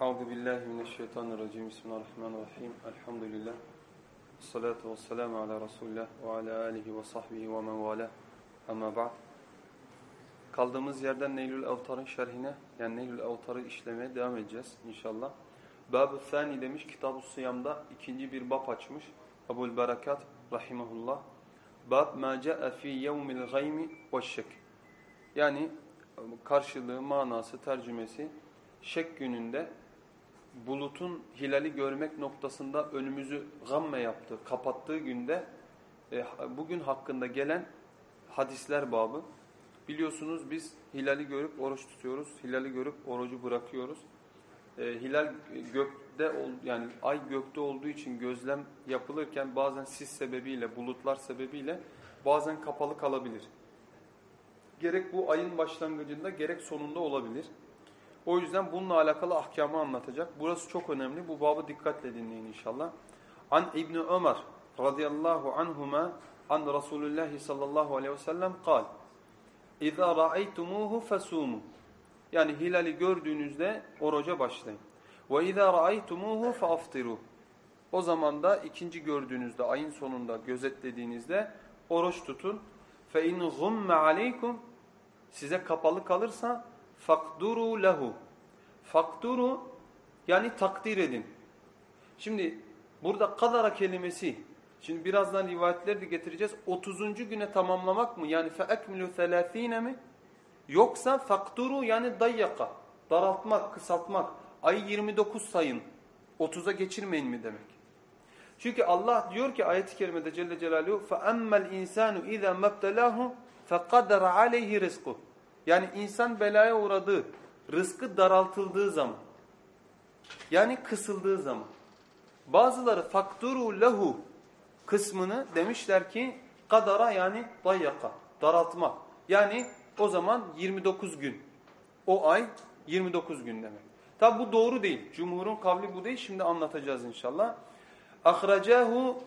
Euzu billahi mineşşeytanirracim. Bismillahirrahmanirrahim. Elhamdülillah. Salatu vesselamu ala Resulillah ve ala alihi ve sahbihi ve men valah. Ama ba'd. Kaldığımız yerden Neylül Avtar'ın şerhine, yani Neylül Avtar'ı işlemeye devam edeceğiz inşallah. Bab-ı Sani demiş, Kitab-ı Sıyam'da ikinci bir bab açmış. Ebul Berakat Rahimahullah. Bab ma ca'e fi yevmil gaymi ve şek. Yani karşılığı, manası, tercümesi şek gününde bulutun hilali görmek noktasında önümüzü gamme yaptığı, kapattığı günde e, bugün hakkında gelen hadisler babı. Biliyorsunuz biz hilali görüp oruç tutuyoruz. Hilali görüp orucu bırakıyoruz. E, hilal gökte yani ay gökte olduğu için gözlem yapılırken bazen sis sebebiyle, bulutlar sebebiyle bazen kapalı kalabilir. Gerek bu ayın başlangıcında gerek sonunda olabilir. O yüzden bununla alakalı ahkamı anlatacak. Burası çok önemli. Bu babı dikkatle dinleyin inşallah. An İbni Ömer radıyallahu anhuma an Resulullah sallallahu aleyhi ve sellem kal. İza ra'aytumuhu fesumu. Yani hilali gördüğünüzde oruca başlayın. İza ra'aytumuhu faaftiru. O zaman da ikinci gördüğünüzde ayın sonunda gözetlediğinizde oruç tutun. İn gumme aleykum size kapalı kalırsa fakduru lehu. Fakduru yani takdir edin. Şimdi burada kadara kelimesi şimdi birazdan rivayetleri de getireceğiz. 30. güne tamamlamak mı? Yani fe ekmilu 30 mi? Yoksa fakturu yani dayyaka. Daraltmak, kısaltmak. Ayı 29 sayın. 30'a geçirmeyin mi demek? Çünkü Allah diyor ki ayet-i kerimede Celle Celaluhu فَأَمَّا الْاِنْسَانُ اِذَا مَبْتَلَاهُ فَقَدَرَ عَلَيْهِ رِزْقُهُ yani insan belaya uğradığı, rızkı daraltıldığı zaman, yani kısıldığı zaman. Bazıları fakturu lehu kısmını demişler ki kadara yani dayyaka, daraltmak. Yani o zaman 29 gün. O ay 29 gün demek. Tabi bu doğru değil. Cumhurun kavli bu değil. Şimdi anlatacağız inşallah. Ahracahu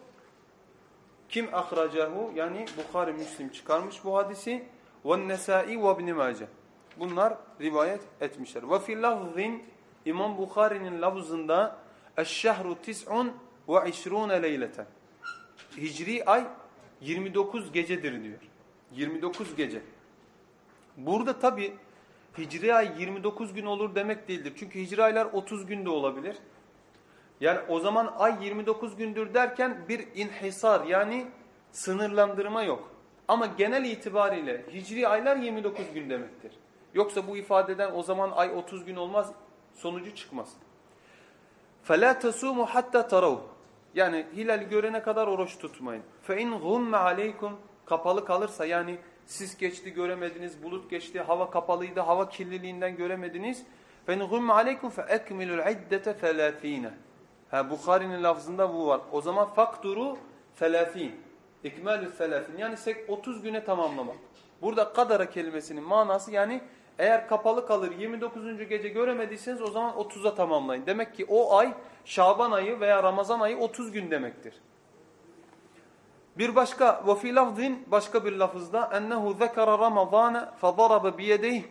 kim ahracahu? Yani Bukhari Müslim çıkarmış bu hadisi. Ve İbn Mace. Bunlar rivayet etmişler. Fi lafzin İmam Bukhari'nin lafzında tis'un ve işrûne leyleten. Hicri ay 29 gecedir diyor. 29 gece. Burada tabi Hicri ay 29 gün olur demek değildir. Çünkü Hicri aylar 30 günde olabilir. Yani o zaman ay 29 gündür derken bir inhisar yani sınırlandırma yok. Ama genel itibariyle hicri aylar 29 gün demektir. Yoksa bu ifadeden o zaman ay 30 gün olmaz sonucu çıkmaz. فَلَا تَسُومُ hatta تَرَوْهُ Yani hilal görene kadar oruç tutmayın. فَاِنْ غُمَّ عَلَيْكُمْ Kapalı kalırsa yani sis geçti göremediniz, bulut geçti, hava kapalıydı, hava kirliliğinden göremediniz. فَاِنْ غُمَّ عَلَيْكُمْ فَاَكْمِلُ الْعِدَّةَ ثَلَاث۪ينَ Ha Bukhari'nin lafzında bu var. O zaman fakturu 30. İkmelü selefin yani 30 güne tamamlamak. Burada kadara kelimesinin manası yani eğer kapalı kalır 29. gece göremediyseniz o zaman 30'a tamamlayın. Demek ki o ay Şaban ayı veya Ramazan ayı 30 gün demektir. Bir başka ve fi lafzin başka bir lafızda ennehu zekara ramazana fadarabe biyedeyh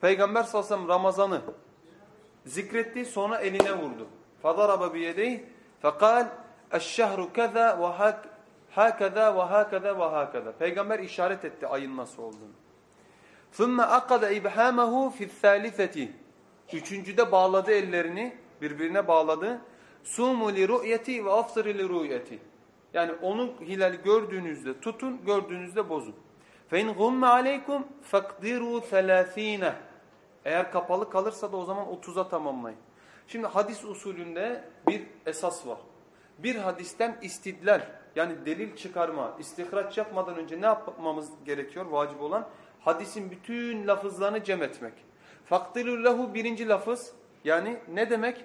Peygamber sallallahu aleyhi ve sellem Ramazan'ı zikretti sonra eline vurdu. Fadarabe biyedeyh fekal eşşehru keza ve hak الشهر كذا وهكذا وهكذا وهكذا Peygamber işaret etti ayın nasıl olduğunu. ثُمَّ أَقَدَ إِبْحَامَهُ فِي الثَّالِثَةِ Üçüncüde bağladı ellerini, birbirine bağladı. سُومُ لِرُؤْيَتِ وَاَفْطِرِ لِرُؤْيَتِ Yani onu hilal gördüğünüzde tutun, gördüğünüzde bozun. فَاِنْ غُمَّ عَلَيْكُمْ فَقْدِرُوا ثَلَاث۪ينَ Eğer kapalı kalırsa da o zaman 30'a tamamlayın. Şimdi hadis usulünde bir esas var. Bir hadisten istidlal yani delil çıkarma, istihraç yapmadan önce ne yapmamız gerekiyor vacip olan? Hadisin bütün lafızlarını cem etmek. Faktilul birinci lafız yani ne demek?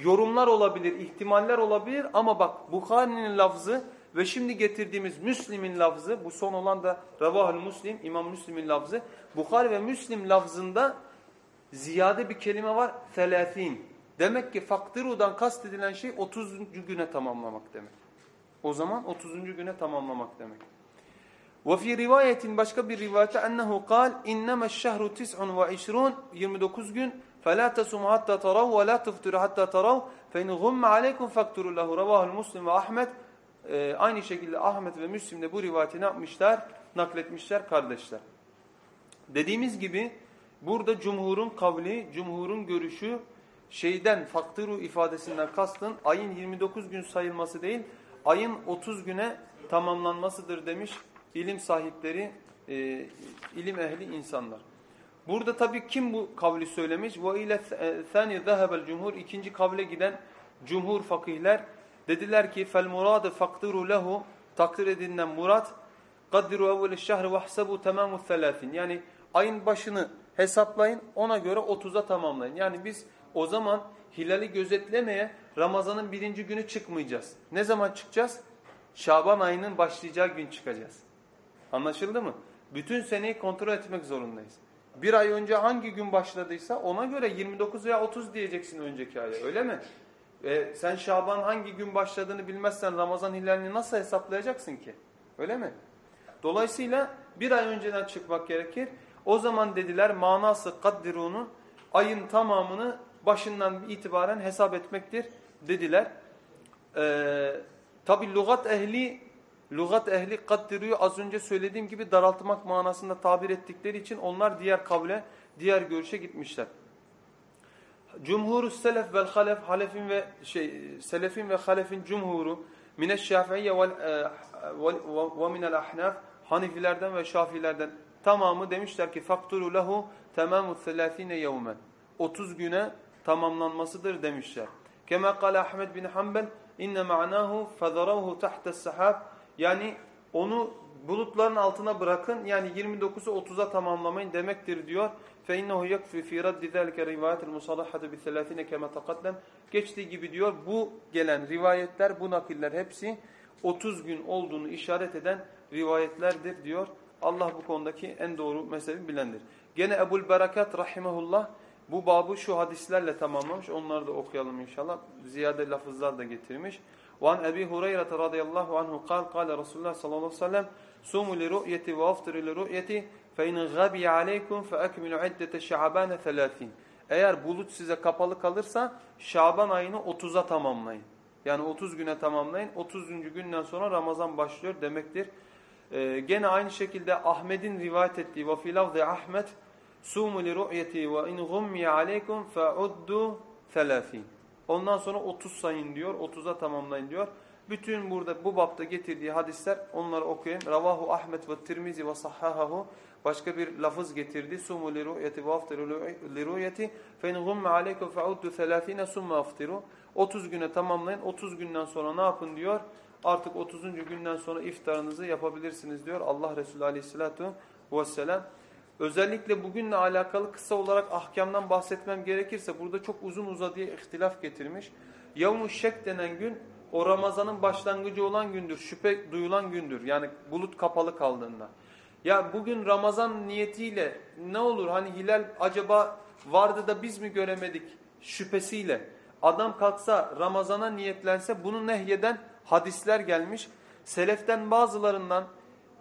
yorumlar olabilir, ihtimaller olabilir ama bak Bukhari'nin lafzı ve şimdi getirdiğimiz Müslim'in lafzı, bu son olan da Ravahül Müslim, İmam Müslim'in lafzı. Bukhari ve Müslim lafzında ziyade bir kelime var, selâfîn. Demek ki faktirudan kastedilen şey 30. güne tamamlamak demek. O zaman 30. güne tamamlamak demek. وفي rivayetin başka bir rivayette ennehu kal innema şehru tis'un ve işrun 29 gün فلا تصوموا حتى تروا ولا تفطروا حتى تروا فإن غم عليكم فاقتروا له رواه Müslim ve Ahmet ee, aynı şekilde Ahmet ve Müslim de bu rivayeti ne yapmışlar? Nakletmişler kardeşler. Dediğimiz gibi burada cumhurun kavli, cumhurun görüşü şeyden faktiru ifadesinden kastın ayın 29 gün sayılması değil, ayın 30 güne tamamlanmasıdır demiş ilim sahipleri, e, ilim ehli insanlar. Burada tabii kim bu kavli söylemiş? İle thani zahabel cumhur ikinci kavle giden cumhur fakihler dediler ki muradu fakdiru lehu takdir edilen murat evvel şehri ve hasabu tamamu thelâfin. Yani ayın başını hesaplayın ona göre 30'a tamamlayın. Yani biz o zaman hilali gözetlemeye Ramazan'ın birinci günü çıkmayacağız. Ne zaman çıkacağız? Şaban ayının başlayacağı gün çıkacağız. Anlaşıldı mı? Bütün seneyi kontrol etmek zorundayız. Bir ay önce hangi gün başladıysa ona göre 29 veya 30 diyeceksin önceki aya öyle mi? E, sen Şaban hangi gün başladığını bilmezsen Ramazan hilalini nasıl hesaplayacaksın ki? Öyle mi? Dolayısıyla bir ay önceden çıkmak gerekir. O zaman dediler manası kaddirunun ayın tamamını başından itibaren hesap etmektir dediler. Ee, Tabi lügat ehli lügat ehli kaddiruyu az önce söylediğim gibi daraltmak manasında tabir ettikleri için onlar diğer kavle, diğer görüşe gitmişler. Cumhurü selef vel halef, halefin ve şey selefin ve halefin cumhuru mineş şafiiyye vel ve minel ahnaf Hanifilerden ve Şafilerden tamamı demişler ki fakturu lehu tamamu 30 yevmen. 30 güne tamamlanmasıdır demişler. Kema kale Ahmed bin Hanbel inne ma'nahu fadaravhu tahtes sahab yani onu bulutların altına bırakın yani 29'u 30'a tamamlamayın demektir diyor. Fe innehu yakfi fi raddi zalika rivayetul musallahatu bi 30 kema taqaddam. Geçtiği gibi diyor bu gelen rivayetler bu nakiller hepsi 30 gün olduğunu işaret eden rivayetlerdir diyor. Allah bu konudaki en doğru mezhebi bilendir. Gene Ebul Berakat rahimehullah bu babı şu hadislerle tamamlamış. Onları da okuyalım inşallah. Ziyade lafızlar da getirmiş. وعن أبي هريرة رضي الله عنه قال قال رسول الله صلى الله عليه وسلم سوموا لرؤيتي وافطروا لرؤيتي فإن غبي عليكم فأكملوا عدة شعبان ثلاثين Eğer bulut size kapalı kalırsa Şaban ayını 30'a tamamlayın. Yani 30 güne tamamlayın. 30. günden sonra Ramazan başlıyor demektir. Ee, gene aynı şekilde Ahmet'in rivayet ettiği ve filafzi Ahmet sumu li ru'yeti ve in gummi aleykum fa'uddu 30. Ondan sonra 30 sayın diyor. 30'a tamamlayın diyor. Bütün burada bu bapta getirdiği hadisler onları okuyayım. Ravahu Ahmet ve Tirmizi ve sahhahahu başka bir lafız getirdi. Sumu li ru'yeti ve aftiru li ru'yeti fe in gumme aleykum fe'uddu 30 summa aftiru. 30 güne tamamlayın. 30 günden sonra ne yapın diyor. Artık 30. günden sonra iftarınızı yapabilirsiniz diyor Allah Resulü Aleyhisselatü vesselam. Özellikle bugünle alakalı kısa olarak ahkamdan bahsetmem gerekirse burada çok uzun uzadıya ihtilaf getirmiş. Yavmu Şek denen gün o Ramazan'ın başlangıcı olan gündür. Şüphe duyulan gündür. Yani bulut kapalı kaldığında. Ya bugün Ramazan niyetiyle ne olur hani hilal acaba vardı da biz mi göremedik şüphesiyle adam kalksa Ramazan'a niyetlense bunu nehyeden hadisler gelmiş. Seleften bazılarından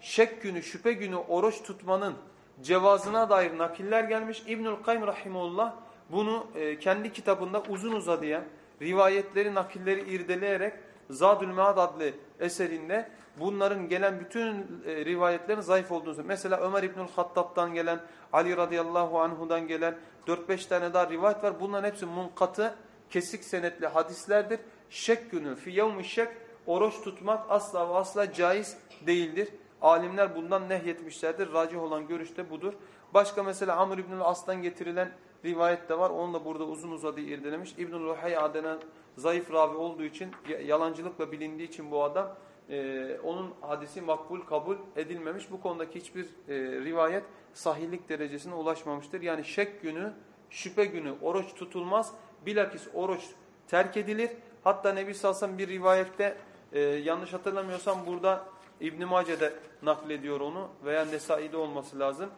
şek günü, şüphe günü oruç tutmanın cevazına dair nakiller gelmiş. İbnül Kayyum Rahimullah bunu e, kendi kitabında uzun uzadıya rivayetleri, nakilleri irdeleyerek Zadül Mead adlı eserinde bunların gelen bütün e, rivayetlerin zayıf olduğunu söylüyor. Mesela Ömer İbnül Hattab'dan gelen, Ali radıyallahu anhudan gelen 4-5 tane daha rivayet var. Bunların hepsi munkatı, kesik senetli hadislerdir. Şek günü, fi yevmi şek, oruç tutmak asla ve asla caiz değildir. Alimler bundan nehyetmişlerdir. Racih olan görüş de budur. Başka mesela Amr İbnül As'tan getirilen rivayet de var. Onu da burada uzun uzadı irdelemiş. İbnül Ruhayya denen zayıf ravi olduğu için, yalancılıkla bilindiği için bu adam e, onun hadisi makbul kabul edilmemiş. Bu konudaki hiçbir e, rivayet sahillik derecesine ulaşmamıştır. Yani şek günü, şüphe günü oruç tutulmaz. Bilakis oruç terk edilir. Hatta Nebi sellem bir rivayette e, yanlış hatırlamıyorsam burada İbn Mace'de naklediyor onu veya Nesai'de olması lazım.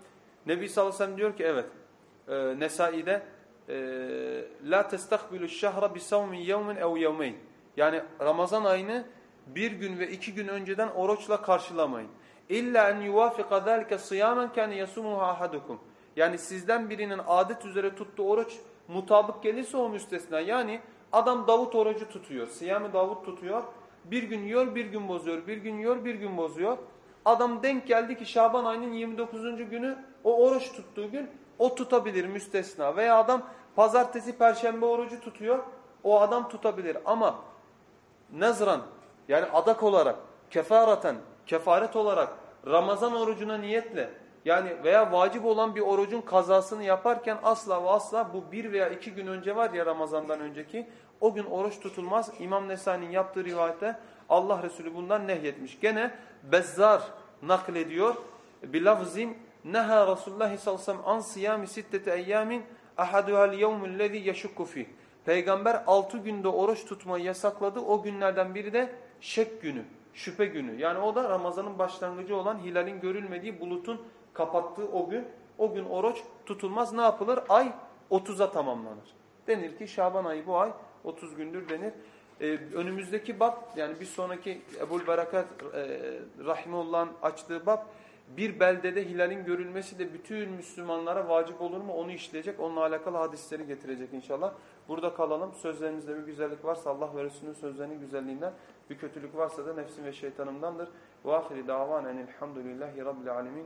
Nebi sallallahu aleyhi ve sellem diyor ki evet e, Nesai'de e, la testakbilu şehra bi savmin yevmin ev yevmeyn. Yani Ramazan ayını bir gün ve iki gün önceden oruçla karşılamayın. İlla en yuvafika zalike sıyamen kâne yasumuha ahadukum. Yani sizden birinin adet üzere tuttuğu oruç mutabık gelirse o müstesna. Yani adam Davut orucu tutuyor. Siyami Davut tutuyor. Bir gün yiyor, bir gün bozuyor. Bir gün yiyor, bir gün bozuyor. Adam denk geldi ki Şaban ayının 29. günü o oruç tuttuğu gün o tutabilir müstesna. Veya adam pazartesi, perşembe orucu tutuyor. O adam tutabilir. Ama nezran yani adak olarak, kefaraten, kefaret olarak Ramazan orucuna niyetle yani veya vacip olan bir orucun kazasını yaparken asla ve asla bu bir veya iki gün önce var ya Ramazan'dan önceki o gün oruç tutulmaz. İmam Nesai'nin yaptığı rivayette Allah Resulü bundan nehyetmiş. Gene Bezzar naklediyor. Bilafzin neha Resulullah sallallahu aleyhi ve sellem an siyami sittete eyyamin ahaduhal yevmul lezi yeşukku fih. Peygamber altı günde oruç tutmayı yasakladı. O günlerden biri de şek günü, şüphe günü. Yani o da Ramazan'ın başlangıcı olan hilalin görülmediği bulutun kapattığı o gün. O gün oruç tutulmaz. Ne yapılır? Ay 30'a tamamlanır. Denir ki Şaban ayı bu ay 30 gündür denir. Ee, önümüzdeki bab yani bir sonraki Ebul Berakat e, Rahimullah'ın açtığı bab bir beldede hilalin görülmesi de bütün Müslümanlara vacip olur mu onu işleyecek. Onunla alakalı hadisleri getirecek inşallah. Burada kalalım. Sözlerimizde bir güzellik varsa Allah ve Resulünün sözlerinin güzelliğinden, bir kötülük varsa da nefsim ve şeytanımdandır. Ve ahiri davanen elhamdülillahi rabbil alemin.